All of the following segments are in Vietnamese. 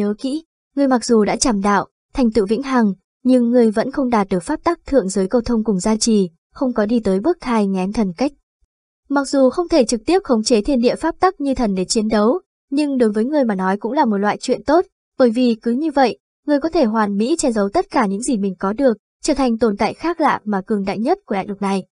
nhớ kỹ, ngươi mặc dù đã chảm đạo, thành tựu vĩnh hằng, nhưng ngươi vẫn không đạt được pháp tắc thượng giới câu thông cùng gia trì, không có đi tới bước thai ngén thần cách. Mặc dù không thể trực tiếp khống chế thiên địa pháp tắc như thần để chiến đấu, nhưng đối với ngươi mà nói cũng là một loại chuyện tốt, bởi vì cứ như vậy, ngươi có thể hoàn mỹ che giấu tất cả những gì mình có được, trở thành tồn tại khác lạ mà cường đại nhất của đại lục này.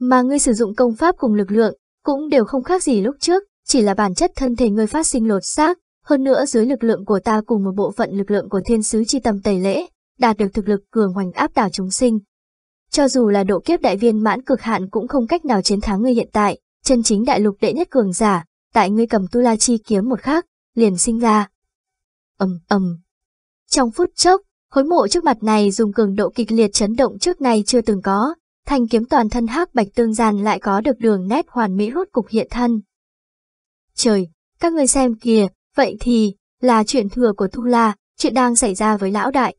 Mà ngươi sử dụng công pháp cùng lực lượng, cũng đều không khác gì lúc trước, chỉ là bản chất thân thể ngươi phát sinh lột xác, hơn nữa dưới lực lượng của ta cùng một bộ phận lực lượng của thiên sứ chi tâm tẩy lễ, đạt được thực lực cường hoành áp đảo chúng sinh. Cho dù là độ kiếp đại viên mãn cực hạn cũng không cách nào chiến thắng ngươi hiện tại, chân chính đại lục đệ nhất cường giả, tại ngươi cầm tu la chi kiếm một khắc, liền sinh ra. ầm ầm. Trong phút chốc, khối mộ trước mặt này dùng cường độ kịch liệt chấn động trước nay chưa từng có, thanh kiếm toàn thân hắc bạch tương gian lại có được đường nét hoàn mỹ rốt cục hiện thân. Trời, các người xem kìa, vậy thì, là chuyện thừa của Tu La, chuyện đang xảy ra với lão đại.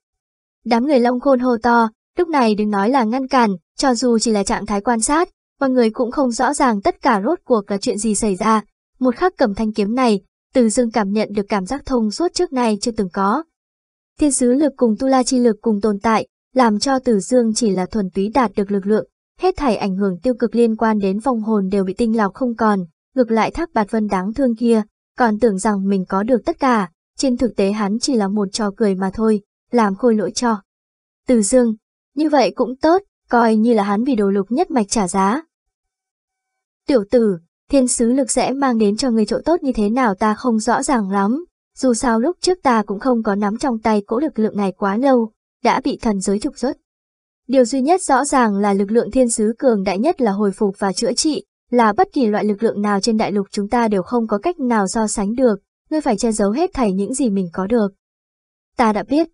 Đám người long khôn hô to, lúc này đừng nói là ngăn cản, cho dù chỉ là trạng thái quan sát, mọi người cũng không rõ ràng tất cả rốt cuộc là chuyện gì xảy ra. Một khắc cầm thanh kiếm này, từ dương cảm nhận được cảm giác thông suốt trước nay chưa từng có. Thiên sứ lực cùng tu la chi lực cùng tồn tại, làm cho Tử Dương chỉ là thuần túy đạt được lực lượng, hết thảy ảnh hưởng tiêu cực liên quan đến vong hồn đều bị tinh lọc không còn, ngược lại Thác Bạt Vân đáng thương kia, còn tưởng rằng mình có được tất cả, trên thực tế hắn chỉ là một trò cười mà thôi, làm khôi lỗi cho. Từ Dương, như vậy cũng tốt, coi như là hắn vì đồ lục nhất mạch trả giá. Tiểu tử, thiên sứ lực sẽ mang đến cho người chỗ tốt như thế nào ta không rõ ràng lắm, dù sao lúc trước ta cũng không có nắm trong tay cỗ lực lượng này quá lâu, đã bị thần giới trục xuất. Điều duy nhất rõ ràng là lực lượng thiên sứ cường đại nhất là hồi phục và chữa trị, là bất kỳ loại lực lượng nào trên đại lục chúng ta đều không có cách nào so sánh được, ngươi phải che giấu hết thảy những gì mình có được. Ta đã biết.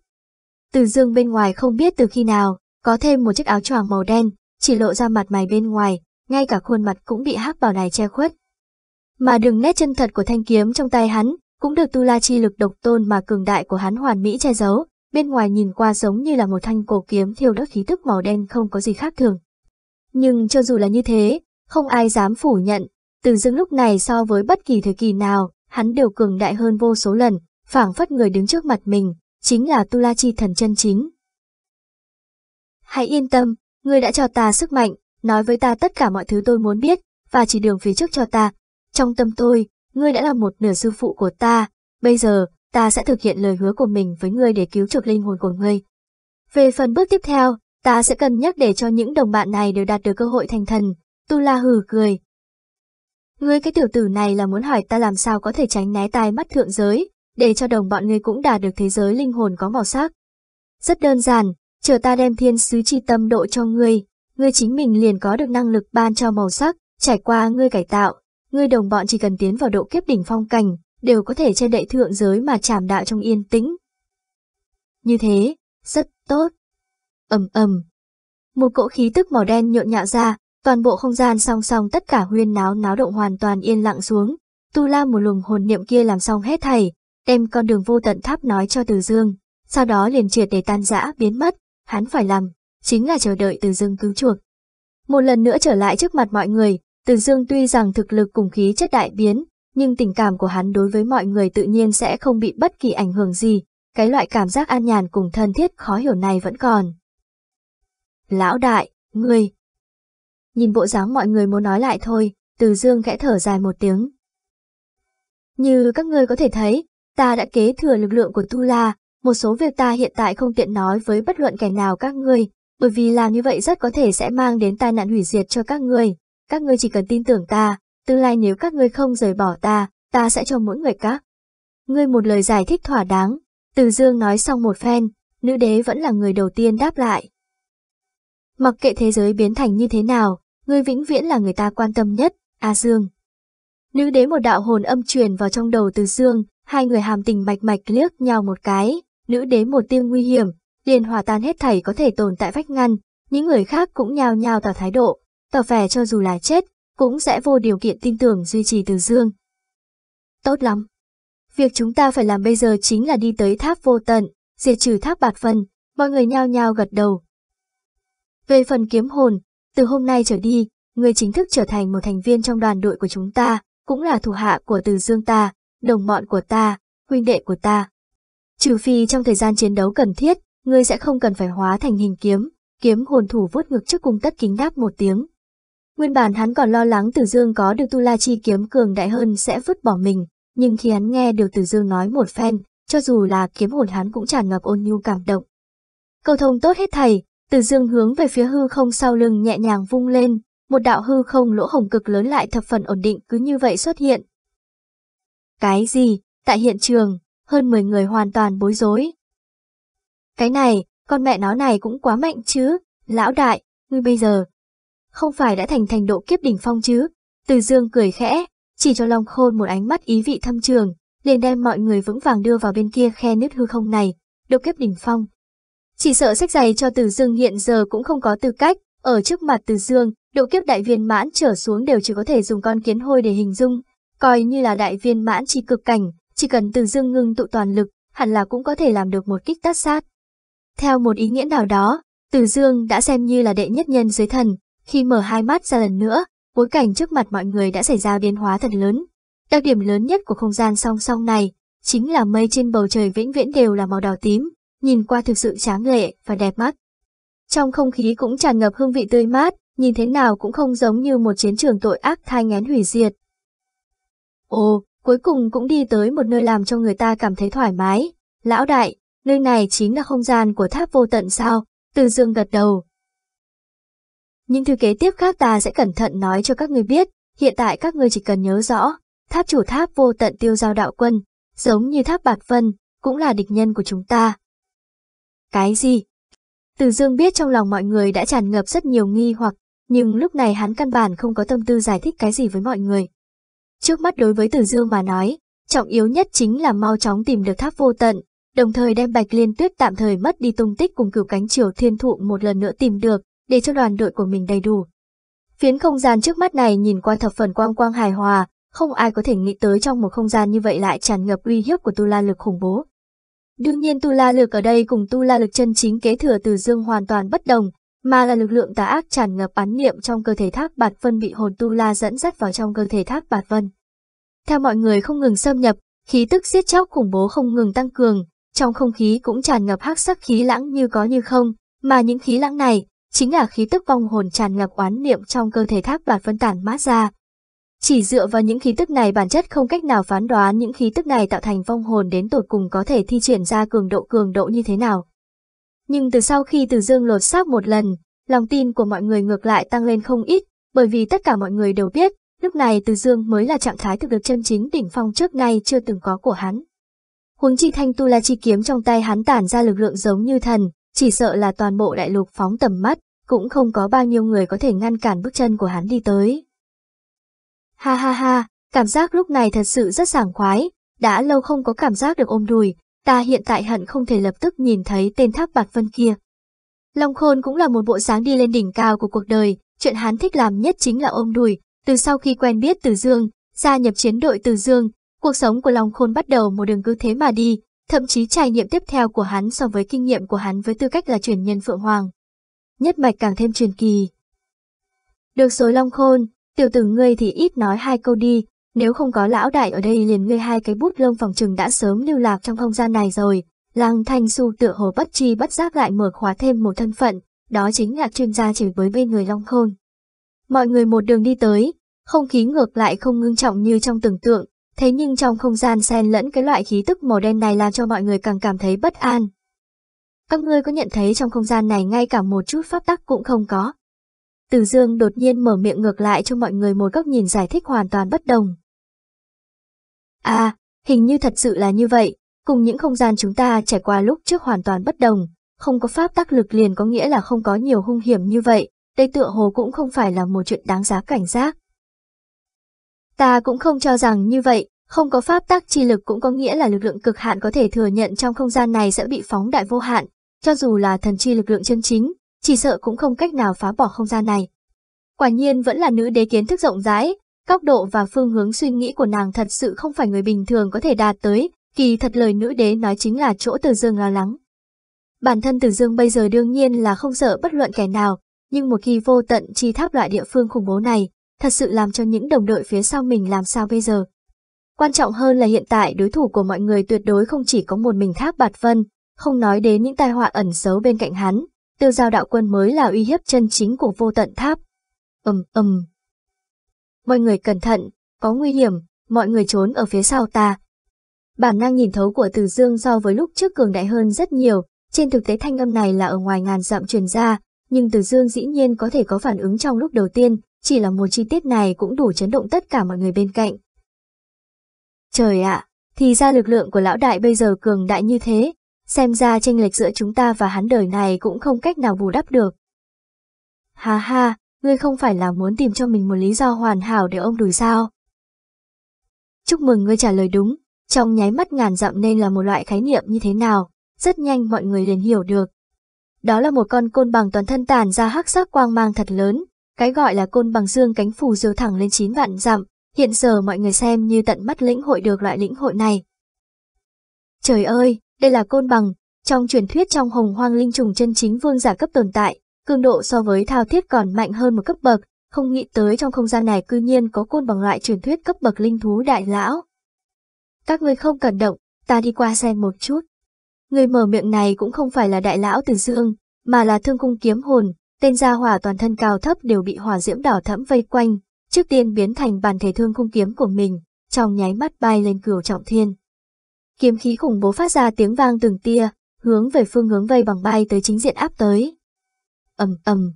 Từ dương bên ngoài không biết từ khi nào, có thêm một chiếc áo choàng màu đen, chỉ lộ ra mặt mày bên ngoài, ngay cả khuôn mặt cũng bị hắc bào này che khuất. Mà đường nét chân thật của thanh kiếm trong tay hắn, cũng được tu la chi lực độc tôn mà cường đại của hắn hoàn mỹ che giấu, bên ngoài nhìn qua giống như là một thanh cổ kiếm thiêu đốt khí tức màu đen không có gì khác thường. Nhưng cho dù là như thế, không ai dám phủ nhận, từ dưng lúc này so với bất kỳ thời kỳ nào, hắn đều cường đại hơn vô số lần, phảng phất người đứng trước mặt mình, chính là Tu La Chi thần chân chính. Hãy yên tâm, ngươi đã cho ta sức mạnh, nói với ta tất cả mọi thứ tôi muốn biết, và chỉ đường phía trước cho ta. Trong tâm tôi, ngươi đã là một nửa sư phụ của ta, bây giờ, ta sẽ thực hiện lời hứa của mình với ngươi để cứu chuộc linh hồn của ngươi. Về phần bước tiếp theo, ta sẽ cân nhắc để cho những đồng bạn này đều đạt được cơ hội thành thần. Tu La hừ cười. Ngươi cái tiểu tử này là muốn hỏi ta làm sao có thể tránh né tai mắt thượng giới, để cho đồng bọn ngươi cũng đạt được thế giới linh hồn có màu sắc. Rất đơn giản, chờ ta đem thiên sứ chi tâm độ cho ngươi, ngươi chính mình liền có được năng lực ban cho màu sắc, trải qua ngươi cải tạo, ngươi đồng bọn chỉ cần tiến vào độ kiếp đỉnh phong cảnh, đều có thể che đậy thượng giới mà chảm đạo trong yên tĩnh. Như thế, rất tốt. ầm ầm. Một cỗ khí tức màu đen nhộn nhạo ra, toàn bộ không gian song song tất cả huyên náo náo động hoàn toàn yên lặng xuống. Tu La một lùng hồn niệm kia làm xong hết thảy, đem con đường vô tận tháp nói cho Từ Dương, sau đó liền triệt để tan rã biến mất, hắn phải làm, chính là chờ đợi Từ Dương cứu chuộc. Một lần nữa trở lại trước mặt mọi người, Từ Dương tuy rằng thực lực cùng khí chất đại biến, nhưng tình cảm của hắn đối với mọi người tự nhiên sẽ không bị bất kỳ ảnh hưởng gì, cái loại cảm giác an nhàn cùng thân thiết khó hiểu này vẫn còn. Lão đại, ngươi. Nhìn bộ dáng mọi người muốn nói lại thôi, từ dương khẽ thở dài một tiếng. Như các ngươi có thể thấy, ta đã kế thừa lực lượng của Tu La, một số việc ta hiện tại không tiện nói với bất luận kẻ nào các ngươi, bởi vì làm như vậy rất có thể sẽ mang đến tai nạn hủy diệt cho các ngươi. Các ngươi chỉ cần tin tưởng ta, tương lai nếu các ngươi không rời bỏ ta, ta sẽ cho mỗi người các. Ngươi một lời giải thích thỏa đáng, từ dương nói xong một phen, nữ đế vẫn là người đầu tiên đáp lại. Mặc kệ thế giới biến thành như thế nào, ngươi vĩnh viễn là người ta quan tâm nhất, A Dương. Nữ đế một đạo hồn âm truyền vào trong đầu từ dương, hai người hàm tình mạch mạch liếc nhau một cái, nữ đế một tiêu nguy hiểm, liền hòa tan hết thảy có thể tồn tại vách ngăn, những người khác cũng nhao nhao tỏ thái độ, tỏ vẻ cho dù là chết, cũng sẽ vô điều kiện tin tưởng duy trì từ dương. Tốt lắm. Việc chúng ta phải làm bây giờ chính là đi tới tháp vô tận, diệt trừ tháp bạt phân, mọi người nhao nhao gật đầu. Về phần kiếm hồn, từ hôm nay trở đi, ngươi chính thức trở thành một thành viên trong đoàn đội của chúng ta, cũng là thủ hạ của từ dương ta, đồng bọn của ta, huynh đệ của ta. Trừ phi trong thời gian chiến đấu cần thiết, ngươi sẽ không cần phải hóa thành hình kiếm, kiếm hồn thủ vuốt ngực trước cung tất kính đáp một tiếng. Nguyên bản hắn còn lo lắng Tử Dương có được tu la chi kiếm cường đại hơn sẽ vứt bỏ mình, nhưng khi hắn nghe được Tử Dương nói một phen, cho dù là kiếm hồn hắn cũng tràn ngập ôn nhu cảm động. Cầu thông tốt hết thầy, từ Dương hướng về phía hư không sau lưng nhẹ nhàng vung lên, một đạo hư không lỗ hồng cực lớn lại thập phần ổn định cứ như vậy xuất hiện. Cái gì? Tại hiện trường, hơn 10 người hoàn toàn bối rối. Cái này, con mẹ nó này cũng quá mạnh chứ, lão đại, ngươi bây giờ. Không phải đã thành thành độ kiếp đỉnh phong chứ, từ dương cười khẽ, chỉ cho Long Khôn một ánh mắt ý vị thâm trường, liền đem mọi người vững vàng đưa vào bên kia khe nứt hư không này, độ kiếp đỉnh phong. Chỉ sợ sách giày cho Từ Dương hiện giờ cũng không có tư cách, ở trước mặt Từ Dương, độ kiếp đại viên mãn trở xuống đều chỉ có thể dùng con kiến hôi để hình dung, coi như là đại viên mãn chỉ cực cảnh, chỉ cần Từ Dương ngưng tụ toàn lực, hẳn là cũng có thể làm được một kích tát sát. Theo một ý nghĩa nào đó, Từ Dương đã xem như là đệ nhất nhân dưới thần, khi mở hai mắt ra lần nữa, bối cảnh trước mặt mọi người đã xảy ra biến hóa thật lớn. Đặc điểm lớn nhất của không gian song song này, chính là mây trên bầu trời vĩnh viễn đều là màu đỏ tím, nhìn qua thực sự tráng lệ và đẹp mắt. Trong không khí cũng tràn ngập hương vị tươi mát, nhìn thế nào cũng không giống như một chiến trường tội ác thai ngén hủy diệt. Ồ, cuối cùng cũng đi tới một nơi làm cho người ta cảm thấy thoải mái. Lão đại, nơi này chính là không gian của tháp vô tận sao? Từ dương gật đầu. Những thứ kế tiếp khác ta sẽ cẩn thận nói cho các người biết, hiện tại các người chỉ cần nhớ rõ, tháp chủ tháp vô tận tiêu giao đạo quân, giống như tháp bạc vân, cũng là địch nhân của chúng ta. Cái gì? Từ dương biết trong lòng mọi người đã tràn ngập rất nhiều nghi hoặc, nhưng lúc này hắn căn bản không có tâm tư giải thích cái gì với mọi người. Trước mắt đối với Từ Dương mà nói, trọng yếu nhất chính là mau chóng tìm được tháp vô tận, đồng thời đem Bạch Liên Tuyết tạm thời mất đi tung tích cùng cửu cánh triều thiên thụ một lần nữa tìm được, để cho đoàn đội của mình đầy đủ. Phiến không gian trước mắt này nhìn qua thập phần quang quang hài hòa, không ai có thể nghĩ tới trong một không gian như vậy lại tràn ngập uy hiếp của tu la lực khủng bố. Đương nhiên tu la lực ở đây cùng tu la lực chân chính kế thừa từ dương hoàn toàn bất đồng, mà là lực lượng tà ác tràn ngập án niệm trong cơ thể thác bạt vân bị hồn tu la dẫn dắt vào trong cơ thể thác bạt vân. Theo mọi người không ngừng xâm nhập, khí tức giết chóc khủng bố không ngừng tăng cường, trong không khí cũng tràn ngập hắc sắc khí lãng như có như không, mà những khí lãng này chính là khí tức vong hồn tràn ngập oán niệm trong cơ thể thác bạt vân tản mát ra. Chỉ dựa vào những khí tức này bản chất không cách nào phán đoán những khí tức này tạo thành vong hồn đến tột cùng có thể thi triển ra cường độ cường độ như thế nào. Nhưng từ sau khi Từ Dương lột xác một lần, lòng tin của mọi người ngược lại tăng lên không ít, bởi vì tất cả mọi người đều biết, lúc này Từ Dương mới là trạng thái thực được chân chính đỉnh phong trước nay chưa từng có của hắn. Huống chi thanh tu la chi kiếm trong tay hắn tản ra lực lượng giống như thần, chỉ sợ là toàn bộ đại lục phóng tầm mắt, cũng không có bao nhiêu người có thể ngăn cản bước chân của hắn đi tới. Ha ha ha, cảm giác lúc này thật sự rất sảng khoái, đã lâu không có cảm giác được ôm đùi, ta hiện tại hận không thể lập tức nhìn thấy tên tháp bạc vân kia. Long Khôn cũng là một bộ sáng đi lên đỉnh cao của cuộc đời, chuyện hắn thích làm nhất chính là ôm đùi, từ sau khi quen biết Từ Dương, gia nhập chiến đội Từ Dương, cuộc sống của Long Khôn bắt đầu một đường cứ thế mà đi, thậm chí trải nghiệm tiếp theo của hắn so với kinh nghiệm của hắn với tư cách là truyền nhân Phượng Hoàng. Nhất mạch càng thêm truyền kỳ. Được rồi Long Khôn, tiểu tử ngươi thì ít nói hai câu đi, nếu không có lão đại ở đây liền ngươi hai cái bút lông phòng trừng đã sớm lưu lạc trong không gian này rồi. Lăng Thanh Xu tựa hồ bất chi bất giác lại mở khóa thêm một thân phận, đó chính là chuyên gia chỉ với bên người Long Khôn. Mọi người một đường đi tới, không khí ngược lại không ngưng trọng như trong tưởng tượng, thế nhưng trong không gian xen lẫn cái loại khí tức màu đen này làm cho mọi người càng cảm thấy bất an. Các ngươi có nhận thấy trong không gian này ngay cả một chút pháp tắc cũng không có. Từ dương đột nhiên mở miệng ngược lại cho mọi người một góc nhìn giải thích hoàn toàn bất đồng. À, hình như thật sự là như vậy, cùng những không gian chúng ta trải qua lúc trước hoàn toàn bất đồng, không có pháp tắc lực liền có nghĩa là không có nhiều hung hiểm như vậy, đây tựa hồ cũng không phải là một chuyện đáng giá cảnh giác. Ta cũng không cho rằng như vậy, không có pháp tắc chi lực cũng có nghĩa là lực lượng cực hạn có thể thừa nhận trong không gian này sẽ bị phóng đại vô hạn, cho dù là thần chi lực lượng chân chính, chỉ sợ cũng không cách nào phá bỏ không gian này. Quả nhiên vẫn là nữ đế kiến thức rộng rãi, góc độ và phương hướng suy nghĩ của nàng thật sự không phải người bình thường có thể đạt tới, kỳ thật lời nữ đế nói chính là chỗ Từ Dương lo lắng. Bản thân Từ Dương bây giờ đương nhiên là không sợ bất luận kẻ nào, nhưng một khi vô tận chi tháp loại địa phương khủng bố này, thật sự làm cho những đồng đội phía sau mình làm sao bây giờ. Quan trọng hơn là hiện tại đối thủ của mọi người tuyệt đối không chỉ có một mình Thác Bạt Vân, không nói đến những tai họa ẩn xấu bên cạnh hắn, tiêu giao đạo quân mới là uy hiếp chân chính của vô tận tháp. Ầm ầm. Mọi người cẩn thận, có nguy hiểm, mọi người trốn ở phía sau ta. Bản năng nhìn thấu của Từ Dương so với lúc trước cường đại hơn rất nhiều, trên thực tế thanh âm này là ở ngoài ngàn dặm truyền ra, nhưng Từ Dương dĩ nhiên có thể có phản ứng trong lúc đầu tiên, chỉ là một chi tiết này cũng đủ chấn động tất cả mọi người bên cạnh. Trời ạ, thì ra lực lượng của lão đại bây giờ cường đại như thế, xem ra tranh lệch giữa chúng ta và hắn đời này cũng không cách nào bù đắp được. Ha ha, ngươi không phải là muốn tìm cho mình một lý do hoàn hảo để ông đùi sao? Chúc mừng ngươi trả lời đúng, trong nháy mắt ngàn dặm nên là một loại khái niệm như thế nào, rất nhanh mọi người liền hiểu được. Đó là một con côn bằng toàn thân tàn ra hắc sắc quang mang thật lớn, cái gọi là côn bằng dương cánh phù diều thẳng lên chín vạn dặm, hiện giờ mọi người xem như tận mắt lĩnh hội được loại lĩnh hội này. Trời ơi, đây là côn bằng, trong truyền thuyết trong hồng hoang linh trùng chân chính vương giả cấp tồn tại, cường độ so với thao thiết còn mạnh hơn một cấp bậc, không nghĩ tới trong không gian này cư nhiên có côn bằng loại truyền thuyết cấp bậc linh thú đại lão. Các ngươi không cần động, ta đi qua xem một chút. Người mở miệng này cũng không phải là đại lão từ dương, mà là thương cung kiếm hồn, tên gia hỏa toàn thân cao thấp đều bị hỏa diễm đỏ thẫm vây quanh, trước tiên biến thành bàn thể thương cung kiếm của mình, trong nháy mắt bay lên cửu trọng thiên. Kiếm khí khủng bố phát ra tiếng vang từng tia, hướng về phương hướng vây bằng bay tới chính diện áp tới. ầm ầm,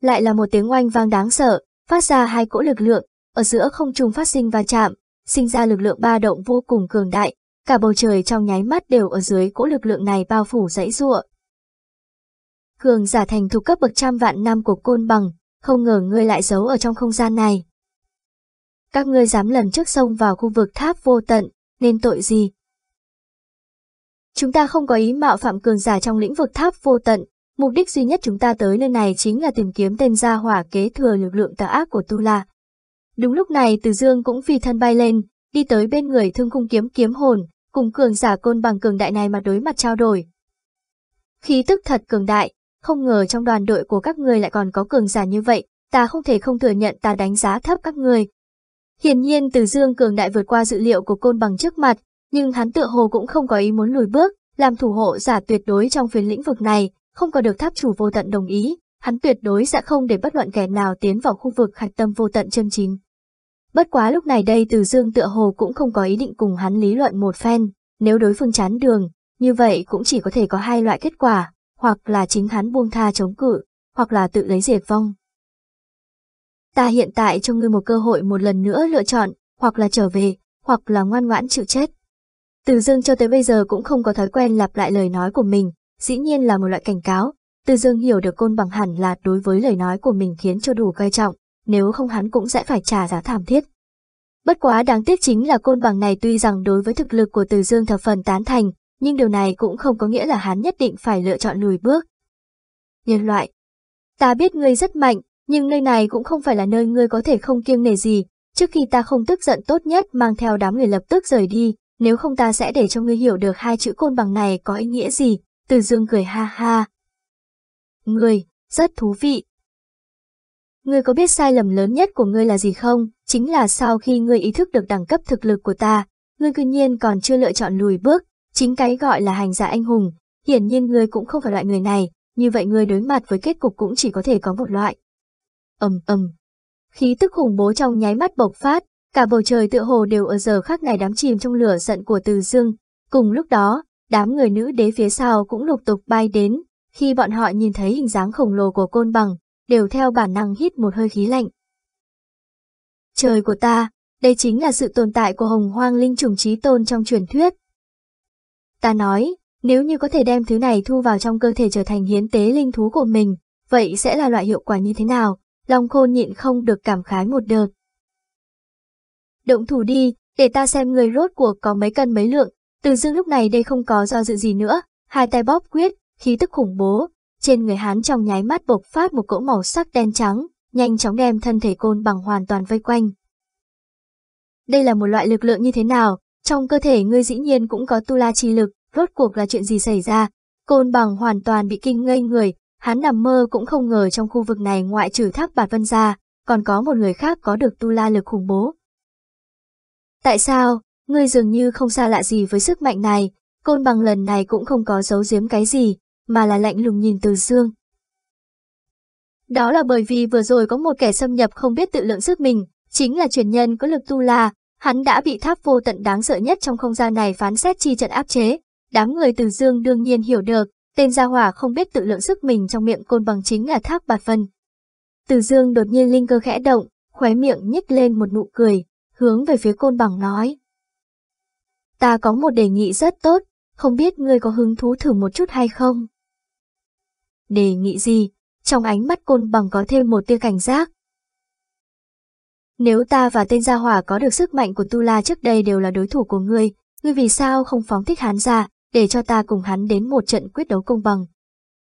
lại là một tiếng oanh vang đáng sợ, phát ra hai cỗ lực lượng, ở giữa không trung phát sinh va chạm, sinh ra lực lượng ba động vô cùng cường đại, cả bầu trời trong nháy mắt đều ở dưới cỗ lực lượng này bao phủ dãy ruộng. Cường giả thành thuộc cấp bậc trăm vạn năm của côn bằng, không ngờ ngươi lại giấu ở trong không gian này. Các ngươi dám lần trước sông vào khu vực tháp vô tận, nên tội gì? Chúng ta không có ý mạo phạm cường giả trong lĩnh vực tháp vô tận, mục đích duy nhất chúng ta tới nơi này chính là tìm kiếm tên gia hỏa kế thừa lực lượng tà ác của Tu La. Đúng lúc này Từ Dương cũng phi thân bay lên, đi tới bên người thương cung kiếm kiếm hồn, cùng cường giả côn bằng cường đại này mà đối mặt trao đổi. Khí tức thật cường đại, không ngờ trong đoàn đội của các người lại còn có cường giả như vậy, ta không thể không thừa nhận ta đánh giá thấp các người. Hiển nhiên Từ Dương cường đại vượt qua dự liệu của côn bằng trước mặt, nhưng hắn tựa hồ cũng không có ý muốn lùi bước, làm thủ hộ giả tuyệt đối trong phiến lĩnh vực này, không có được tháp chủ vô tận đồng ý, hắn tuyệt đối sẽ không để bất luận kẻ nào tiến vào khu vực hạch tâm vô tận chân chính. Bất quá lúc này đây Từ Dương tựa hồ cũng không có ý định cùng hắn lý luận một phen, nếu đối phương chán đường, như vậy cũng chỉ có thể có hai loại kết quả, hoặc là chính hắn buông tha chống cự, hoặc là tự lấy diệt vong. Ta hiện tại cho ngươi một cơ hội một lần nữa lựa chọn, hoặc là trở về, hoặc là ngoan ngoãn chịu chết. Từ Dương cho tới bây giờ cũng không có thói quen lặp lại lời nói của mình, dĩ nhiên là một loại cảnh cáo. Từ Dương hiểu được côn bằng hẳn là đối với lời nói của mình khiến cho đủ coi trọng, nếu không hắn cũng sẽ phải trả giá thảm thiết. Bất quá đáng tiếc chính là côn bằng này tuy rằng đối với thực lực của Từ Dương thập phần tán thành, nhưng điều này cũng không có nghĩa là hắn nhất định phải lựa chọn lùi bước. Nhân loại, ta biết ngươi rất mạnh, nhưng nơi này cũng không phải là nơi ngươi có thể không kiêng nể gì, trước khi ta không tức giận tốt nhất mang theo đám người lập tức rời đi, nếu không ta sẽ để cho ngươi hiểu được hai chữ côn bằng này có ý nghĩa gì, từ dương cười ha ha. Ngươi, rất thú vị. Ngươi có biết sai lầm lớn nhất của ngươi là gì không? Chính là sau khi ngươi ý thức được đẳng cấp thực lực của ta, ngươi cư nhiên còn chưa lựa chọn lùi bước, chính cái gọi là hành giả anh hùng, hiển nhiên ngươi cũng không phải loại người này, như vậy ngươi đối mặt với kết cục cũng chỉ có thể có một loại. ầm ầm, khí tức khủng bố trong nháy mắt bộc phát, cả bầu trời tựa hồ đều ở giờ khắc này đám chìm trong lửa giận của Từ Dương. Cùng lúc đó, đám người nữ đế phía sau cũng lục tục bay đến, khi bọn họ nhìn thấy hình dáng khổng lồ của côn bằng, đều theo bản năng hít một hơi khí lạnh. Trời của ta, đây chính là sự tồn tại của hồng hoang linh trùng trí tôn trong truyền thuyết. Ta nói, nếu như có thể đem thứ này thu vào trong cơ thể trở thành hiến tế linh thú của mình, vậy sẽ là loại hiệu quả như thế nào? Long khôn nhịn không được cảm khái một đợt. Động thủ đi, để ta xem người rốt cuộc có mấy cân mấy lượng. Từ dương lúc này đây không có do dự gì nữa, hai tay bóp quyết, khí tức khủng bố. Trên người hắn trong nháy mắt bộc phát một cỗ màu sắc đen trắng, nhanh chóng đem thân thể côn bằng hoàn toàn vây quanh. Đây là một loại lực lượng như thế nào? Trong cơ thể ngươi dĩ nhiên cũng có tu la chi lực, rốt cuộc là chuyện gì xảy ra? Côn bằng hoàn toàn bị kinh ngây người, hắn nằm mơ cũng không ngờ trong khu vực này ngoại trừ tháp bạt vân ra, còn có một người khác có được tu la lực khủng bố. Tại sao, ngươi dường như không xa lạ gì với sức mạnh này, côn bằng lần này cũng không có giấu giếm cái gì, mà là lạnh lùng nhìn từ dương. Đó là bởi vì vừa rồi có một kẻ xâm nhập không biết tự lượng sức mình, chính là truyền nhân có lực tu la, hắn đã bị tháp vô tận đáng sợ nhất trong không gian này phán xét chi trận áp chế. Đám người từ dương đương nhiên hiểu được, tên gia hỏa không biết tự lượng sức mình trong miệng côn bằng chính là tháp bạt vân. Từ dương đột nhiên linh cơ khẽ động, khóe miệng nhếch lên một nụ cười, hướng về phía côn bằng nói. Ta có một đề nghị rất tốt, không biết ngươi có hứng thú thử một chút hay không? Đề nghị gì? Trong ánh mắt côn bằng có thêm một tia cảnh giác. Nếu ta và tên gia hỏa có được sức mạnh của Tu La trước đây đều là đối thủ của ngươi, ngươi vì sao không phóng thích hắn ra, để cho ta cùng hắn đến một trận quyết đấu công bằng?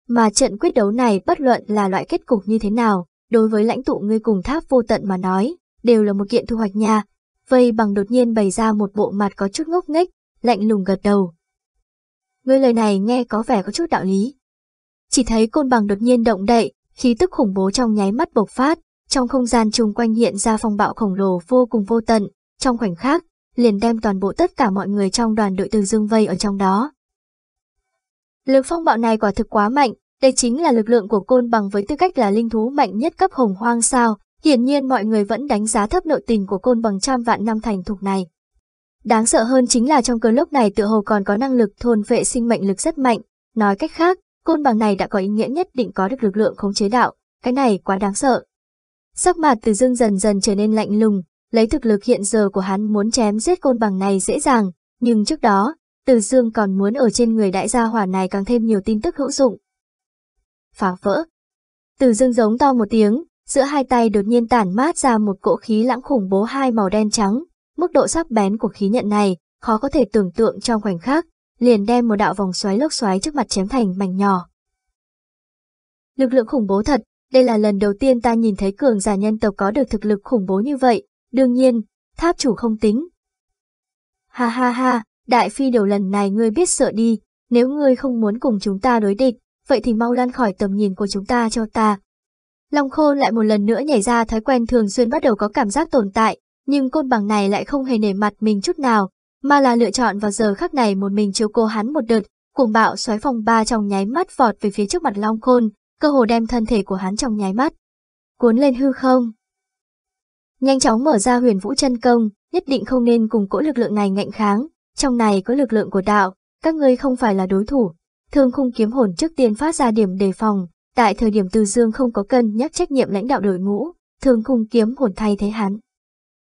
Mà trận quyết đấu này bất luận là loại kết cục như thế nào, đối với lãnh tụ ngươi cùng tháp vô tận mà nói, đều là một kiện thu hoạch nha. Vây bằng đột nhiên bày ra một bộ mặt có chút ngốc nghếch, lạnh lùng gật đầu. Ngươi lời này nghe có vẻ có chút đạo lý. Chỉ thấy côn bằng đột nhiên động đậy, khí tức khủng bố trong nháy mắt bộc phát, trong không gian chung quanh hiện ra phong bạo khổng lồ vô cùng vô tận, trong khoảnh khắc, liền đem toàn bộ tất cả mọi người trong đoàn đội từ dương vây ở trong đó. Lực phong bạo này quả thực quá mạnh, đây chính là lực lượng của côn bằng với tư cách là linh thú mạnh nhất cấp hồng hoang sao, hiển nhiên mọi người vẫn đánh giá thấp nội tình của côn bằng trăm vạn năm thành thục này. Đáng sợ hơn chính là trong cơn lốc này tựa hồ còn có năng lực thôn vệ sinh mệnh lực rất mạnh, nói cách khác, côn bằng này đã có ý nghĩa nhất định có được lực lượng khống chế đạo, cái này quá đáng sợ. Sắc mặt từ dưng dần dần trở nên lạnh lùng, lấy thực lực hiện giờ của hắn muốn chém giết côn bằng này dễ dàng, nhưng trước đó, từ dương còn muốn ở trên người đại gia hỏa này càng thêm nhiều tin tức hữu dụng. Phá vỡ. Từ dương giống to một tiếng, giữa hai tay đột nhiên tản mát ra một cỗ khí lãng khủng bố hai màu đen trắng, mức độ sắc bén của khí nhận này, khó có thể tưởng tượng trong khoảnh khắc, liền đem một đạo vòng xoáy lốc xoáy trước mặt chém thành mảnh nhỏ. Lực lượng khủng bố thật, đây là lần đầu tiên ta nhìn thấy cường giả nhân tộc có được thực lực khủng bố như vậy, đương nhiên, tháp chủ không tính. Ha ha ha, đại phi điều lần này ngươi biết sợ đi, nếu ngươi không muốn cùng chúng ta đối địch, vậy thì mau lăn khỏi tầm nhìn của chúng ta cho ta. Long khôn lại một lần nữa nhảy ra thói quen thường xuyên bắt đầu có cảm giác tồn tại, nhưng côn bằng này lại không hề nể mặt mình chút nào, mà là lựa chọn vào giờ khắc này một mình chiếu cô hắn một đợt, cuồng bạo xoáy phòng ba trong nháy mắt vọt về phía trước mặt Long Khôn, cơ hồ đem thân thể của hắn trong nháy mắt. Cuốn lên hư không. Nhanh chóng mở ra huyền vũ chân công, nhất định không nên cùng cỗ lực lượng này ngạnh kháng, trong này có lực lượng của đạo, các ngươi không phải là đối thủ. Thương khung kiếm hồn trước tiên phát ra điểm đề phòng, tại thời điểm Từ Dương không có cân nhắc trách nhiệm lãnh đạo đội ngũ, thương khung kiếm hồn thay thế hắn.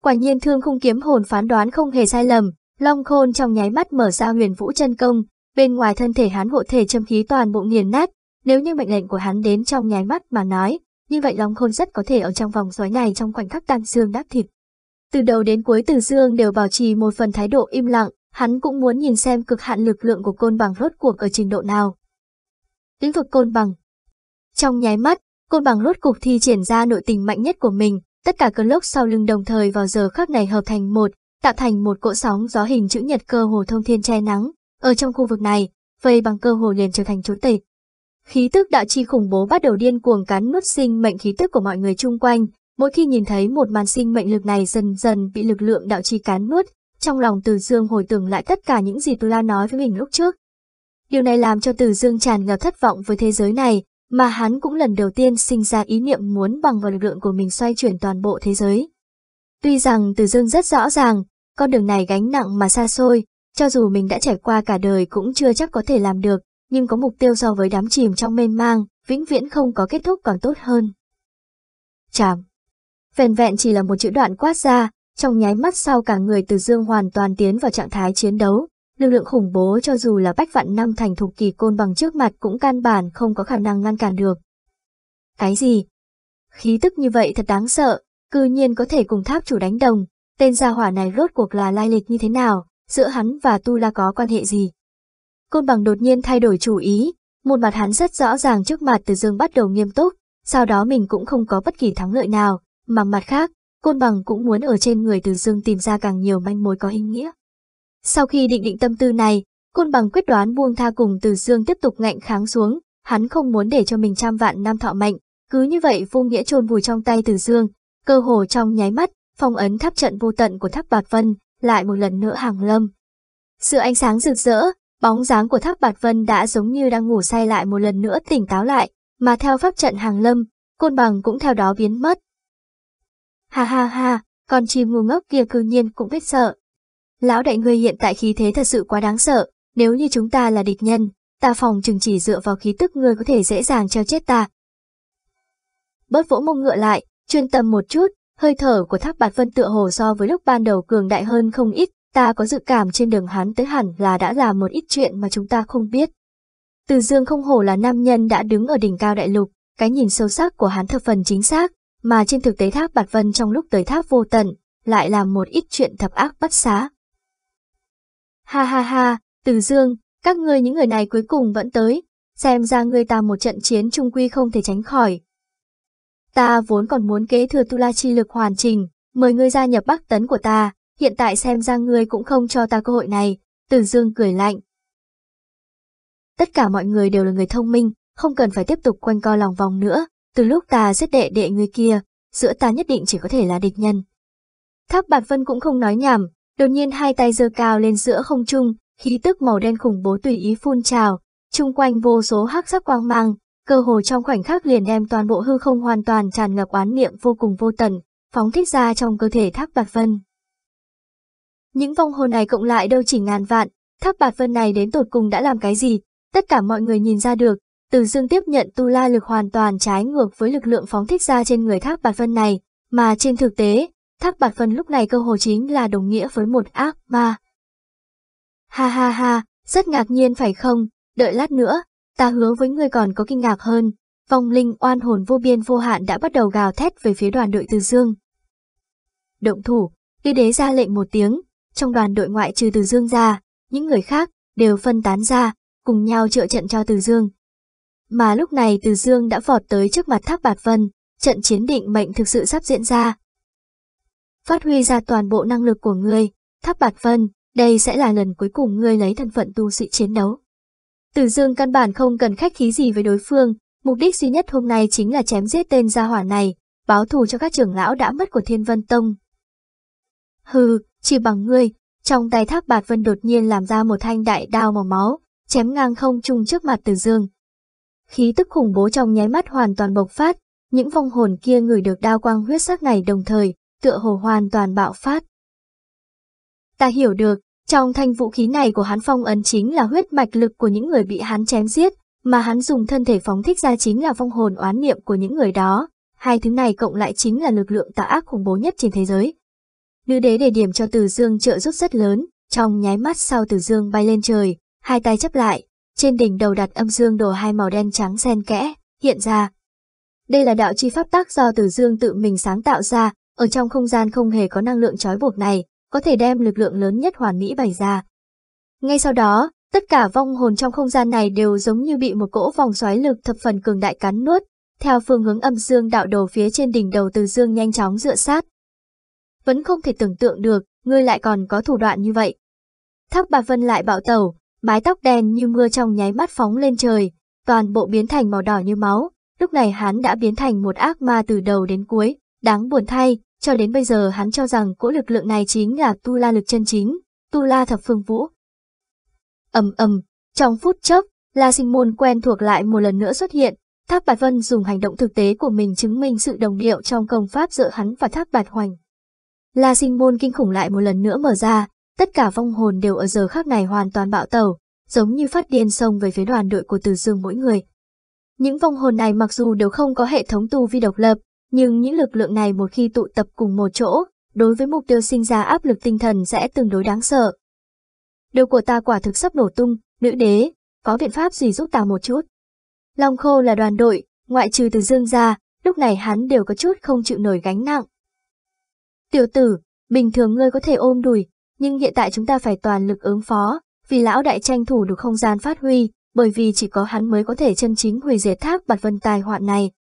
Quả nhiên thương khung kiếm hồn phán đoán không hề sai lầm, Long Khôn trong nháy mắt mở ra huyền vũ chân công, bên ngoài thân thể hắn hộ thể châm khí toàn bộ nghiền nát, nếu như mệnh lệnh của hắn đến trong nháy mắt mà nói, như vậy Long Khôn rất có thể ở trong vòng xoáy này trong khoảnh khắc tan xương đáp thịt. Từ đầu đến cuối Từ Dương đều bảo trì một phần thái độ im lặng, hắn cũng muốn nhìn xem cực hạn lực lượng của côn bằng rốt cuộc ở trình độ nào. Lĩnh vực côn bằng trong nháy mắt, côn bằng rốt cục thi triển ra nội tình mạnh nhất của mình, tất cả cơn lốc sau lưng đồng thời vào giờ khắc này hợp thành một, tạo thành một cỗ sóng gió hình chữ nhật cơ hồ thông thiên che nắng. Ở trong khu vực này, vây bằng cơ hồ liền trở thành chỗ tịch. Khí tức đạo chi khủng bố bắt đầu điên cuồng cắn nuốt sinh mệnh khí tức của mọi người chung quanh, mỗi khi nhìn thấy một màn sinh mệnh lực này dần dần bị lực lượng đạo chi cắn nuốt, trong lòng Từ Dương hồi tưởng lại tất cả những gì Tu La nói với mình lúc trước. Điều này làm cho Từ Dương tràn ngập thất vọng với thế giới này, mà hắn cũng lần đầu tiên sinh ra ý niệm muốn bằng vào lực lượng của mình xoay chuyển toàn bộ thế giới. Tuy rằng Từ Dương rất rõ ràng, con đường này gánh nặng mà xa xôi, cho dù mình đã trải qua cả đời cũng chưa chắc có thể làm được, nhưng có mục tiêu so với đám chìm trong mênh mang, vĩnh viễn không có kết thúc còn tốt hơn. Chạm. Vẹn vẹn chỉ là một chữ đoạn quát ra, trong nháy mắt sau cả người từ dương hoàn toàn tiến vào trạng thái chiến đấu, lực lượng khủng bố cho dù là bách vạn năm thành thục kỳ côn bằng trước mặt cũng căn bản không có khả năng ngăn cản được. Cái gì? Khí tức như vậy thật đáng sợ, cư nhiên có thể cùng tháp chủ đánh đồng, tên gia hỏa này rốt cuộc là lai lịch như thế nào, giữa hắn và Tu La có quan hệ gì? Côn bằng đột nhiên thay đổi chủ ý, một mặt hắn rất rõ ràng trước mặt Từ Dương bắt đầu nghiêm túc, sau đó mình cũng không có bất kỳ thắng lợi nào, mà mặt khác, Côn bằng cũng muốn ở trên người Từ Dương tìm ra càng nhiều manh mối có ý nghĩa. Sau khi định định tâm tư này, Côn bằng quyết đoán buông tha cùng Từ Dương tiếp tục ngạnh kháng xuống, hắn không muốn để cho mình trăm vạn năm thọ mệnh, cứ như vậy vô nghĩa chôn vùi trong tay Từ Dương, cơ hồ trong nháy mắt, phong ấn tháp trận vô tận của tháp Bạt Vân, lại một lần nữa hàng lâm. Sự ánh sáng rực rỡ, bóng dáng của tháp Bạt Vân đã giống như đang ngủ say lại một lần nữa tỉnh táo lại, mà theo pháp trận hàng lâm, côn bằng cũng theo đó biến mất. Ha ha ha, con chim ngu ngốc kia cư nhiên cũng biết sợ. Lão đại ngươi hiện tại khí thế thật sự quá đáng sợ, nếu như chúng ta là địch nhân, ta phòng chừng chỉ dựa vào khí tức ngươi có thể dễ dàng treo chết ta. Bớt vỗ mông ngựa lại, chuyên tâm một chút, hơi thở của tháp bạt vân tựa hồ so với lúc ban đầu cường đại hơn không ít, ta có dự cảm trên đường hắn tới hẳn là đã làm một ít chuyện mà chúng ta không biết. Từ dương không hổ là nam nhân đã đứng ở đỉnh cao đại lục, cái nhìn sâu sắc của hắn thập phần chính xác, mà trên thực tế tháp bạt vân trong lúc tới tháp vô tận, lại làm một ít chuyện thập ác bất xá. Ha ha ha, từ dương, các ngươi những người này cuối cùng vẫn tới, xem ra ngươi ta một trận chiến trung quy không thể tránh khỏi. Ta vốn còn muốn kế thừa tu la chi lực hoàn chỉnh, mời ngươi gia nhập bắc tấn của ta, hiện tại xem ra ngươi cũng không cho ta cơ hội này, từ dương cười lạnh. Tất cả mọi người đều là người thông minh, không cần phải tiếp tục quanh co lòng vòng nữa, từ lúc ta giết đệ đệ người kia, giữa ta nhất định chỉ có thể là địch nhân. Tháp Bạt Vân cũng không nói nhảm, đột nhiên hai tay giơ cao lên giữa không trung, khí tức màu đen khủng bố tùy ý phun trào, chung quanh vô số hắc sắc quang mang, cơ hồ trong khoảnh khắc liền đem toàn bộ hư không hoàn toàn tràn ngập oán niệm vô cùng vô tận, phóng thích ra trong cơ thể Tháp Bạt Vân. Những vong hồn này cộng lại đâu chỉ ngàn vạn, Tháp Bạt Vân này đến tột cùng đã làm cái gì, tất cả mọi người nhìn ra được, từ dương tiếp nhận tu la lực hoàn toàn trái ngược với lực lượng phóng thích ra trên người Tháp Bạt Vân này, mà trên thực tế, Tháp Bạt Vân lúc này cơ hồ chính là đồng nghĩa với một ác ma. Ha ha ha, rất ngạc nhiên phải không, đợi lát nữa, ta hứa với ngươi còn có kinh ngạc hơn, vong linh oan hồn vô biên vô hạn đã bắt đầu gào thét về phía đoàn đội Từ Dương. Động thủ, Tư đế ra lệnh một tiếng, trong đoàn đội ngoại trừ Từ Dương ra, những người khác đều phân tán ra, cùng nhau trợ trận cho Từ Dương. Mà lúc này Từ Dương đã vọt tới trước mặt Tháp Bạt Vân, trận chiến định mệnh thực sự sắp diễn ra. Phát huy ra toàn bộ năng lực của ngươi, Tháp Bạt Vân, đây sẽ là lần cuối cùng ngươi lấy thân phận tu sĩ chiến đấu. Từ Dương căn bản không cần khách khí gì với đối phương, mục đích duy nhất hôm nay chính là chém giết tên gia hỏa này, báo thù cho các trưởng lão đã mất của Thiên Vân Tông. Hừ, chỉ bằng ngươi, trong tay tháp bạt vân đột nhiên làm ra một thanh đại đao màu máu, chém ngang không trung trước mặt Từ Dương. Khí tức khủng bố trong nháy mắt hoàn toàn bộc phát, những vong hồn kia ngửi được đao quang huyết sắc này đồng thời, tựa hồ hoàn toàn bạo phát. Ta hiểu được, trong thanh vũ khí này của hắn phong ấn chính là huyết mạch lực của những người bị hắn chém giết, mà hắn dùng thân thể phóng thích ra chính là phong hồn oán niệm của những người đó. Hai thứ này cộng lại chính là lực lượng tà ác khủng bố nhất trên thế giới. Nữ đế đề điểm cho Từ Dương trợ giúp rất lớn, trong nháy mắt sau Từ Dương bay lên trời, hai tay chấp lại, trên đỉnh đầu đặt âm dương đồ hai màu đen trắng xen kẽ, hiện ra. Đây là đạo chi pháp tác do Từ Dương tự mình sáng tạo ra, ở trong không gian không hề có năng lượng trói buộc này, có thể đem lực lượng lớn nhất hoàn mỹ bày ra. Ngay sau đó, tất cả vong hồn trong không gian này đều giống như bị một cỗ vòng xoáy lực thập phần cường đại cắn nuốt, theo phương hướng âm dương đạo đồ phía trên đỉnh đầu Từ Dương nhanh chóng dựa sát, vẫn không thể tưởng tượng được, ngươi lại còn có thủ đoạn như vậy. Thác bà Vân lại bạo tẩu, mái tóc đen như mưa trong nháy mắt phóng lên trời, toàn bộ biến thành màu đỏ như máu, lúc này hắn đã biến thành một ác ma từ đầu đến cuối, đáng buồn thay, cho đến bây giờ hắn cho rằng cỗ lực lượng này chính là tu la lực chân chính, tu la thập phương vũ. ầm ầm, trong phút chốc, La Sinh Môn quen thuộc lại một lần nữa xuất hiện, Tháp Bạt Vân dùng hành động thực tế của mình chứng minh sự đồng điệu trong công pháp giữa hắn và Tháp Bạt Hoành. La sinh môn kinh khủng lại một lần nữa mở ra, tất cả vong hồn đều ở giờ khắc này hoàn toàn bạo tẩu, giống như phát điên xông về phía đoàn đội của Từ Dương mỗi người. Những vong hồn này mặc dù đều không có hệ thống tu vi độc lập, nhưng những lực lượng này một khi tụ tập cùng một chỗ, đối với mục tiêu sinh ra áp lực tinh thần sẽ tương đối đáng sợ. Đầu của ta quả thực sắp nổ tung, nữ đế, có biện pháp gì giúp ta một chút? Long khô là đoàn đội, ngoại trừ từ dương ra, lúc này hắn đều có chút không chịu nổi gánh nặng. Tiểu tử, bình thường ngươi có thể ôm đùi, nhưng hiện tại chúng ta phải toàn lực ứng phó, vì lão đại tranh thủ được không gian phát huy, bởi vì chỉ có hắn mới có thể chân chính hủy diệt thác bạt vân tài hoạn này.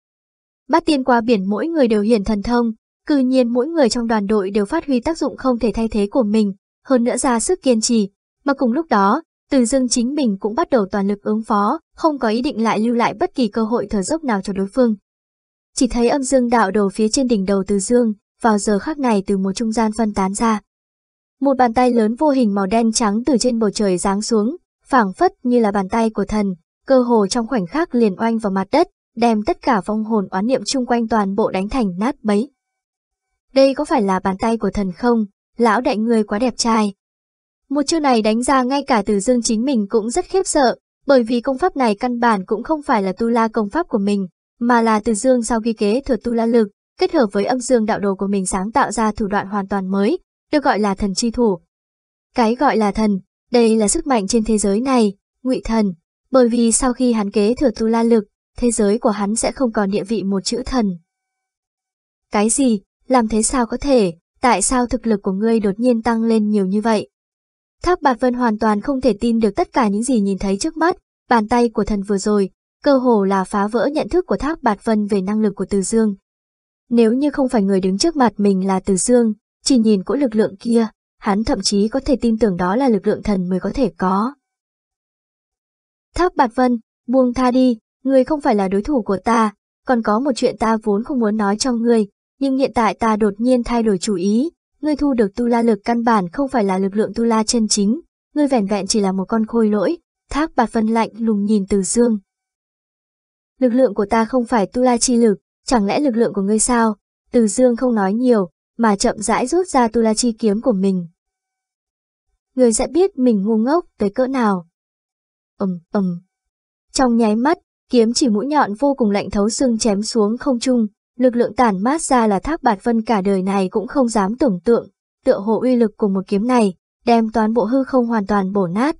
Bát tiên qua biển mỗi người đều hiển thần thông, cư nhiên mỗi người trong đoàn đội đều phát huy tác dụng không thể thay thế của mình, hơn nữa ra sức kiên trì, mà cùng lúc đó, từ dương chính mình cũng bắt đầu toàn lực ứng phó, không có ý định lại lưu lại bất kỳ cơ hội thở dốc nào cho đối phương. Chỉ thấy âm dương đạo đồ phía trên đỉnh đầu từ dương, vào giờ khắc này từ một trung gian phân tán ra. Một bàn tay lớn vô hình màu đen trắng từ trên bầu trời giáng xuống, phảng phất như là bàn tay của thần, cơ hồ trong khoảnh khắc liền oanh vào mặt đất, đem tất cả vong hồn oán niệm chung quanh toàn bộ đánh thành nát bấy. Đây có phải là bàn tay của thần không? Lão đại người quá đẹp trai. Một chiêu này đánh ra ngay cả từ dương chính mình cũng rất khiếp sợ, bởi vì công pháp này căn bản cũng không phải là tu la công pháp của mình, mà là từ dương sau ghi kế thừa tu la lực, kết hợp với âm dương đạo đồ của mình sáng tạo ra thủ đoạn hoàn toàn mới, được gọi là thần chi thủ. Cái gọi là thần, đây là sức mạnh trên thế giới này, ngụy thần, bởi vì sau khi hắn kế thừa tu la lực, thế giới của hắn sẽ không còn địa vị một chữ thần. Cái gì, làm thế sao có thể, tại sao thực lực của ngươi đột nhiên tăng lên nhiều như vậy? Thác Bạt Vân hoàn toàn không thể tin được tất cả những gì nhìn thấy trước mắt, bàn tay của thần vừa rồi, cơ hồ là phá vỡ nhận thức của Thác Bạt Vân về năng lực của Từ Dương. Nếu như không phải người đứng trước mặt mình là Từ Dương, chỉ nhìn cỗ lực lượng kia, hắn thậm chí có thể tin tưởng đó là lực lượng thần mới có thể có. Thác Bạt Vân, buông tha đi, ngươi không phải là đối thủ của ta, còn có một chuyện ta vốn không muốn nói cho ngươi, nhưng hiện tại ta đột nhiên thay đổi chủ ý, ngươi thu được tu la lực căn bản không phải là lực lượng tu la chân chính, ngươi vẻn vẹn chỉ là một con khôi lỗi, thác bạt phân lạnh lùng nhìn từ dương. Lực lượng của ta không phải tu la chi lực, chẳng lẽ lực lượng của ngươi sao? Từ dương không nói nhiều, mà chậm rãi rút ra tu la chi kiếm của mình. Ngươi sẽ biết mình ngu ngốc tới cỡ nào. ầm um, ầm. Trong nháy mắt, kiếm chỉ mũi nhọn vô cùng lạnh thấu xương chém xuống không trung, Lực lượng tản mát ra là thác bạt vân cả đời này cũng không dám tưởng tượng, tựa hồ uy lực của một kiếm này, đem toàn bộ hư không hoàn toàn bổ nát.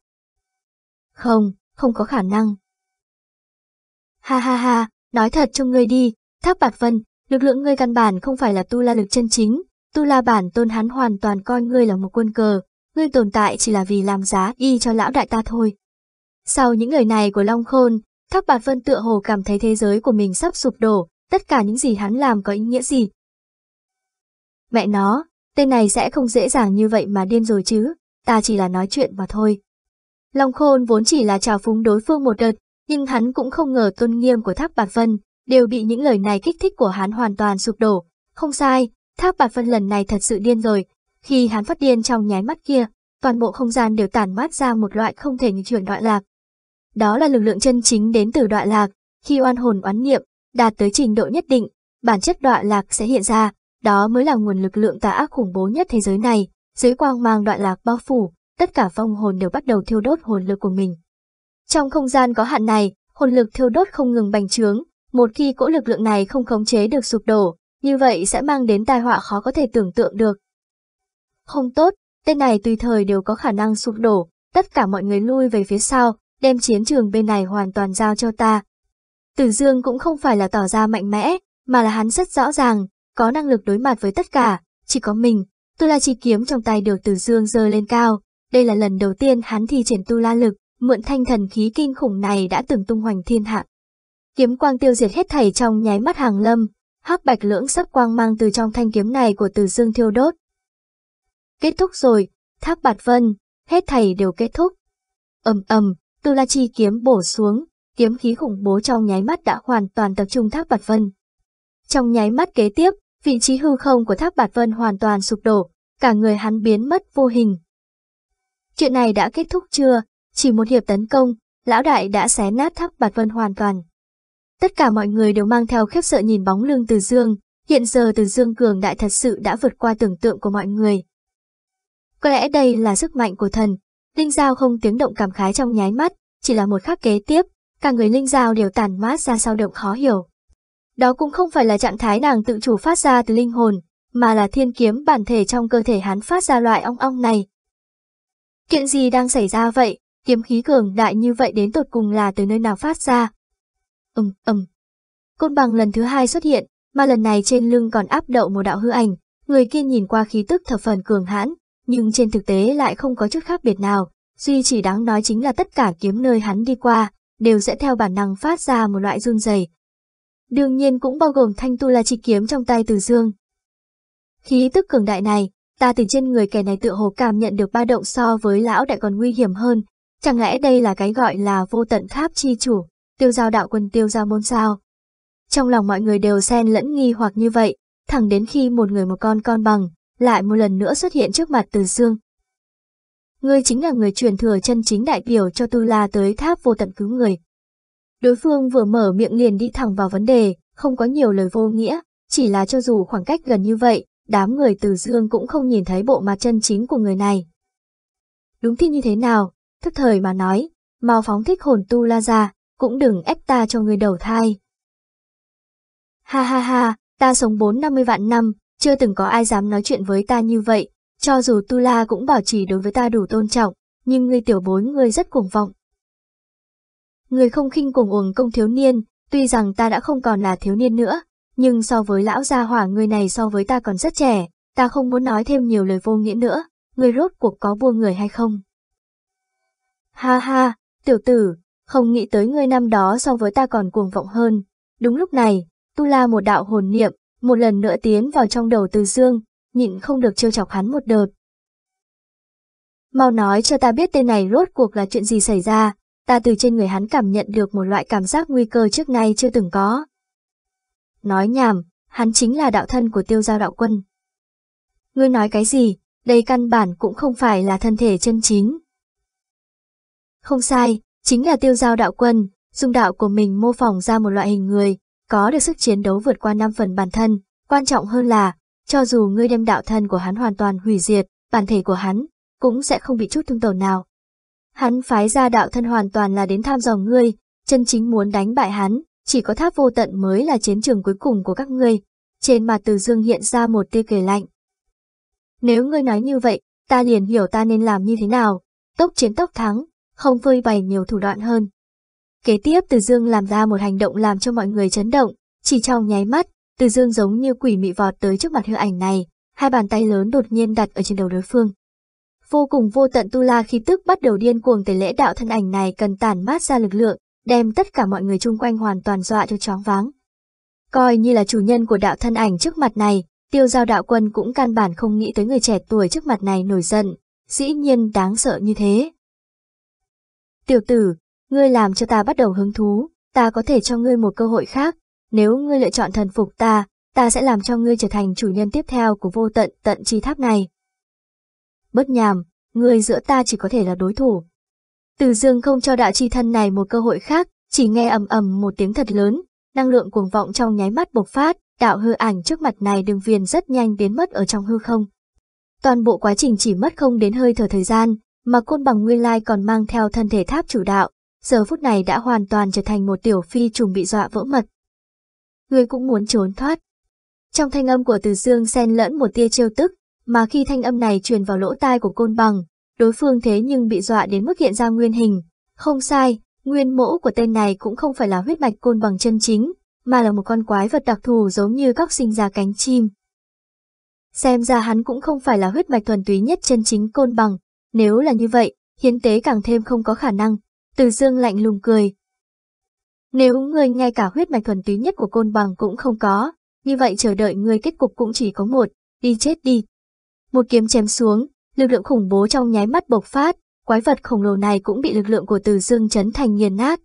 Không, không có khả năng. Ha ha ha, nói thật cho ngươi đi, thác bạt vân, lực lượng ngươi căn bản không phải là tu la lực chân chính, tu la bản tôn hắn hoàn toàn coi ngươi là một quân cờ, ngươi tồn tại chỉ là vì làm giá y cho lão đại ta thôi. Sau những lời này của Long Khôn, Thác Bạt Vân tựa hồ cảm thấy thế giới của mình sắp sụp đổ, tất cả những gì hắn làm có ý nghĩa gì. Mẹ nó, tên này sẽ không dễ dàng như vậy mà điên rồi chứ, ta chỉ là nói chuyện mà thôi. Long Khôn vốn chỉ là trào phúng đối phương một đợt, nhưng hắn cũng không ngờ tôn nghiêm của Thác Bạt Vân đều bị những lời này kích thích của hắn hoàn toàn sụp đổ. Không sai, Thác Bạt Vân lần này thật sự điên rồi. Khi hắn phát điên trong nháy mắt kia, toàn bộ không gian đều tản mát ra một loại không thể như chuyển đoạn lạc. Đó là lực lượng chân chính đến từ đoạn lạc, khi oan hồn oán niệm, đạt tới trình độ nhất định, bản chất đoạn lạc sẽ hiện ra, đó mới là nguồn lực lượng tà ác khủng bố nhất thế giới này, dưới quang mang đoạn lạc bao phủ, tất cả phong hồn đều bắt đầu thiêu đốt hồn lực của mình. Trong không gian có hạn này, hồn lực thiêu đốt không ngừng bành trướng, một khi cỗ lực lượng này không khống chế được sụp đổ, như vậy sẽ mang đến tai họa khó có thể tưởng tượng được. Không tốt, tên này tùy thời đều có khả năng sụp đổ, tất cả mọi người lui về phía sau, đem chiến trường bên này hoàn toàn giao cho ta, Tử Dương cũng không phải là tỏ ra mạnh mẽ, mà là hắn rất rõ ràng, có năng lực đối mặt với tất cả, chỉ có mình. Tu La chi kiếm trong tay được Tử Dương giơ lên cao, đây là lần đầu tiên hắn thi triển tu la lực, mượn thanh thần khí kinh khủng này đã từng tung hoành thiên hạ. Kiếm quang tiêu diệt hết thảy trong nháy mắt hàng lâm, hắc bạch lưỡng sắp quang mang từ trong thanh kiếm này của Tử Dương thiêu đốt. Kết thúc rồi, tháp Bạt Vân, hết thảy đều kết thúc. Ầm ầm, Tu La chi kiếm bổ xuống, kiếm khí khủng bố trong nháy mắt đã hoàn toàn tập trung tháp Bạt Vân. Trong nháy mắt kế tiếp, vị trí hư không của tháp Bạt Vân hoàn toàn sụp đổ, cả người hắn biến mất vô hình. Chuyện này đã kết thúc chưa? Chỉ một hiệp tấn công, lão đại đã xé nát tháp Bạt Vân hoàn toàn. Tất cả mọi người đều mang theo khiếp sợ nhìn bóng lưng Từ Dương, hiện giờ Từ Dương cường đại thật sự đã vượt qua tưởng tượng của mọi người. Có lẽ đây là sức mạnh của thần, Linh Giao không tiếng động cảm khái trong nháy mắt, chỉ là một khắc kế tiếp, cả người linh giao đều tàn mát ra sao động khó hiểu. Đó cũng không phải là trạng thái nàng tự chủ phát ra từ linh hồn, mà là thiên kiếm bản thể trong cơ thể hắn phát ra loại ong ong này. Kiện gì đang xảy ra vậy, kiếm khí cường đại như vậy đến tột cùng là từ nơi nào phát ra? Ừm, ừm. Côn bằng lần thứ hai xuất hiện, mà lần này trên lưng còn áp đậu một đạo hư ảnh, người kia nhìn qua khí tức thập phần cường hãn, nhưng trên thực tế lại không có chút khác biệt nào, duy chỉ đáng nói chính là tất cả kiếm nơi hắn đi qua, đều sẽ theo bản năng phát ra một loại run rẩy. Đương nhiên cũng bao gồm thanh tu la chi kiếm trong tay Từ Dương. Khí tức cường đại này, ta từ trên người kẻ này tự hồ cảm nhận được ba động so với lão đại còn nguy hiểm hơn, chẳng lẽ đây là cái gọi là vô tận tháp chi chủ, tiêu giao đạo quân tiêu giao môn sao? Trong lòng mọi người đều xen lẫn nghi hoặc như vậy, thẳng đến khi một người một con con bằng, lại một lần nữa xuất hiện trước mặt Từ Dương, ngươi chính là người truyền thừa chân chính đại biểu cho Tu La tới tháp vô tận cứu người. Đối phương vừa mở miệng liền đi thẳng vào vấn đề, không có nhiều lời vô nghĩa, chỉ là cho dù khoảng cách gần như vậy, đám người từ dương cũng không nhìn thấy bộ mặt chân chính của người này. Đúng thì như thế nào, thức thời mà nói, mau phóng thích hồn tu la ra, cũng đừng ép ta cho người đầu thai. Ha ha ha, ta sống bốn năm mươi vạn năm, chưa từng có ai dám nói chuyện với ta như vậy, cho dù tu la cũng bảo trì đối với ta đủ tôn trọng, nhưng ngươi tiểu bối ngươi rất cuồng vọng. Người không khinh cuồng uổng công thiếu niên, tuy rằng ta đã không còn là thiếu niên nữa, nhưng so với lão gia hỏa người này so với ta còn rất trẻ, ta không muốn nói thêm nhiều lời vô nghĩa nữa, người rốt cuộc có buông người hay không? Ha ha, tiểu tử, không nghĩ tới ngươi năm đó so với ta còn cuồng vọng hơn. Đúng lúc này, tu la một đạo hồn niệm, một lần nữa tiến vào trong đầu từ dương, nhịn không được trêu chọc hắn một đợt. Mau nói cho ta biết tên này rốt cuộc là chuyện gì xảy ra, ta từ trên người hắn cảm nhận được một loại cảm giác nguy cơ trước nay chưa từng có. Nói nhảm, hắn chính là đạo thân của tiêu giao đạo quân. Ngươi nói cái gì, đây căn bản cũng không phải là thân thể chân chính. Không sai, chính là tiêu giao đạo quân, dung đạo của mình mô phỏng ra một loại hình người, có được sức chiến đấu vượt qua năm phần bản thân, quan trọng hơn là, cho dù ngươi đem đạo thân của hắn hoàn toàn hủy diệt, bản thể của hắn cũng sẽ không bị chút thương tổn nào. Hắn phái ra đạo thân hoàn toàn là đến tham dò ngươi, chân chính muốn đánh bại hắn, chỉ có tháp vô tận mới là chiến trường cuối cùng của các ngươi. Trên mặt từ dương hiện ra một tia cười lạnh. Nếu ngươi nói như vậy, ta liền hiểu ta nên làm như thế nào. Tốc chiến tốc thắng, không phơi bày nhiều thủ đoạn hơn. Kế tiếp Từ Dương làm ra một hành động làm cho mọi người chấn động, chỉ trong nháy mắt, Từ Dương giống như quỷ mị vọt tới trước mặt hư ảnh này, hai bàn tay lớn đột nhiên đặt ở trên đầu đối phương. Vô cùng vô tận tu la khi tức bắt đầu điên cuồng tẩy lễ đạo thân ảnh này cần tản mát ra lực lượng, đem tất cả mọi người chung quanh hoàn toàn dọa cho chóng váng. Coi như là chủ nhân của đạo thân ảnh trước mặt này, tiêu giao đạo quân cũng căn bản không nghĩ tới người trẻ tuổi trước mặt này nổi giận, dĩ nhiên đáng sợ như thế. Tiểu tử, ngươi làm cho ta bắt đầu hứng thú, ta có thể cho ngươi một cơ hội khác, nếu ngươi lựa chọn thần phục ta, ta sẽ làm cho ngươi trở thành chủ nhân tiếp theo của vô tận tận chi tháp này. Bất nhàm, ngươi giữa ta chỉ có thể là đối thủ. Từ dương không cho đạo chi thân này một cơ hội khác, chỉ nghe ầm ầm một tiếng thật lớn, năng lượng cuồng vọng trong nháy mắt bộc phát, đạo hư ảnh trước mặt này đường viền rất nhanh biến mất ở trong hư không. Toàn bộ quá trình chỉ mất không đến hơi thở thời gian, mà côn bằng nguyên lai còn mang theo thân thể tháp chủ đạo, giờ phút này đã hoàn toàn trở thành một tiểu phi trùng bị dọa vỡ mật. Người cũng muốn trốn thoát. Trong thanh âm của Từ Dương xen lẫn một tia trêu tức, mà khi thanh âm này truyền vào lỗ tai của côn bằng, đối phương thế nhưng bị dọa đến mức hiện ra nguyên hình. Không sai, nguyên mẫu của tên này cũng không phải là huyết mạch côn bằng chân chính, mà là một con quái vật đặc thù giống như các sinh ra cánh chim. Xem ra hắn cũng không phải là huyết mạch thuần túy nhất chân chính côn bằng, nếu là như vậy, hiến tế càng thêm không có khả năng. Từ dương lạnh lùng cười. Nếu ngươi ngay cả huyết mạch thuần túy nhất của côn bằng cũng không có, như vậy chờ đợi ngươi kết cục cũng chỉ có một, đi chết đi. Một kiếm chém xuống, lực lượng khủng bố trong nháy mắt bộc phát, quái vật khổng lồ này cũng bị lực lượng của từ dương chấn thành nghiền nát.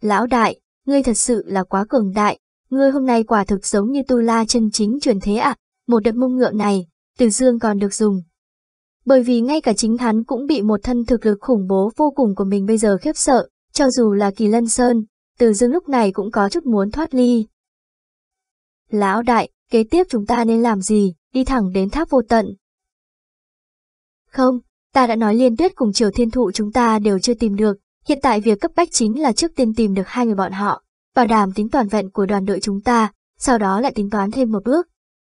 Lão đại, ngươi thật sự là quá cường đại, ngươi hôm nay quả thực giống như tu la chân chính truyền thế ạ, một đợt mông ngựa này, từ dương còn được dùng, bởi vì ngay cả chính hắn cũng bị một thân thực lực khủng bố vô cùng của mình bây giờ khiếp sợ, cho dù là kỳ lân sơn, từ dương lúc này cũng có chút muốn thoát ly. Lão đại, kế tiếp chúng ta nên làm gì, đi thẳng đến tháp vô tận. Không, ta đã nói liên tuyết cùng triều thiên thụ chúng ta đều chưa tìm được, hiện tại việc cấp bách chính là trước tiên tìm được hai người bọn họ, bảo đảm tính toàn vẹn của đoàn đội chúng ta, sau đó lại tính toán thêm một bước.